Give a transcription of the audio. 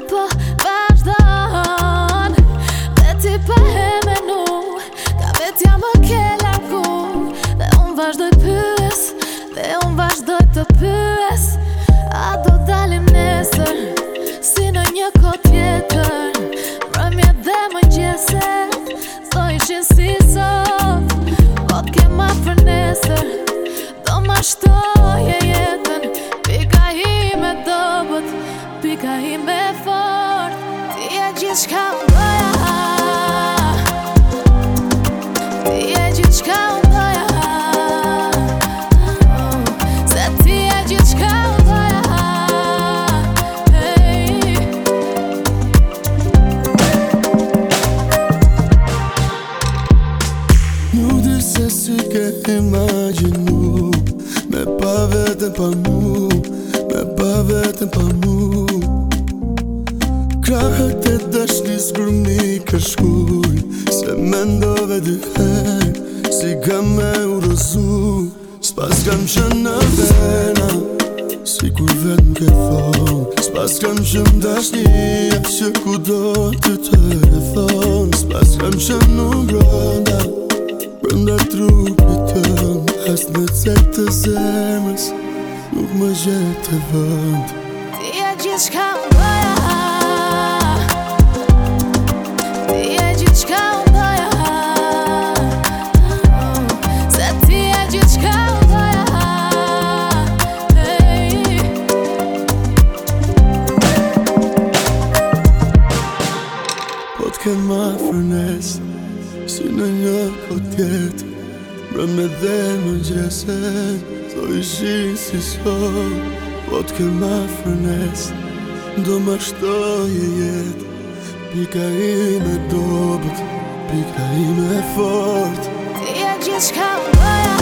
po vazhdan Dhe ti pa po e menu Ka vetja më ke lagu Dhe unë vazhdoj pës Dhe unë vazhdoj të pës A do dalim nesër Si në një kotje frika ime fort Ti e gjithë shka më bëja Ti e gjithë shka më bëja Se ti e gjithë shka më bëja hey. Nuk dhe se si ke imaginu Me pa vetën pa mu Me pa vetën pa mu Krahët hëtë e dësh një këshkuj Se me ndove dy Si ka me u rëzu Spas kam që në vena Si kur vet më ke thon Spas kam që më dësh një që ku do të të e thon Spas kam që në ngronda Përnda trupi të më në cek të zemës Nuk më gjetë të vënd Ti e gjithë shkallë të ke ma fërnes Si në një këtë tjetë Bre pra me dhe më gjese Do i si sot Po të ma fërnes Do më shtoj e jet Pika i me dobet Pika i me fort Ti e gjithë shka më bëja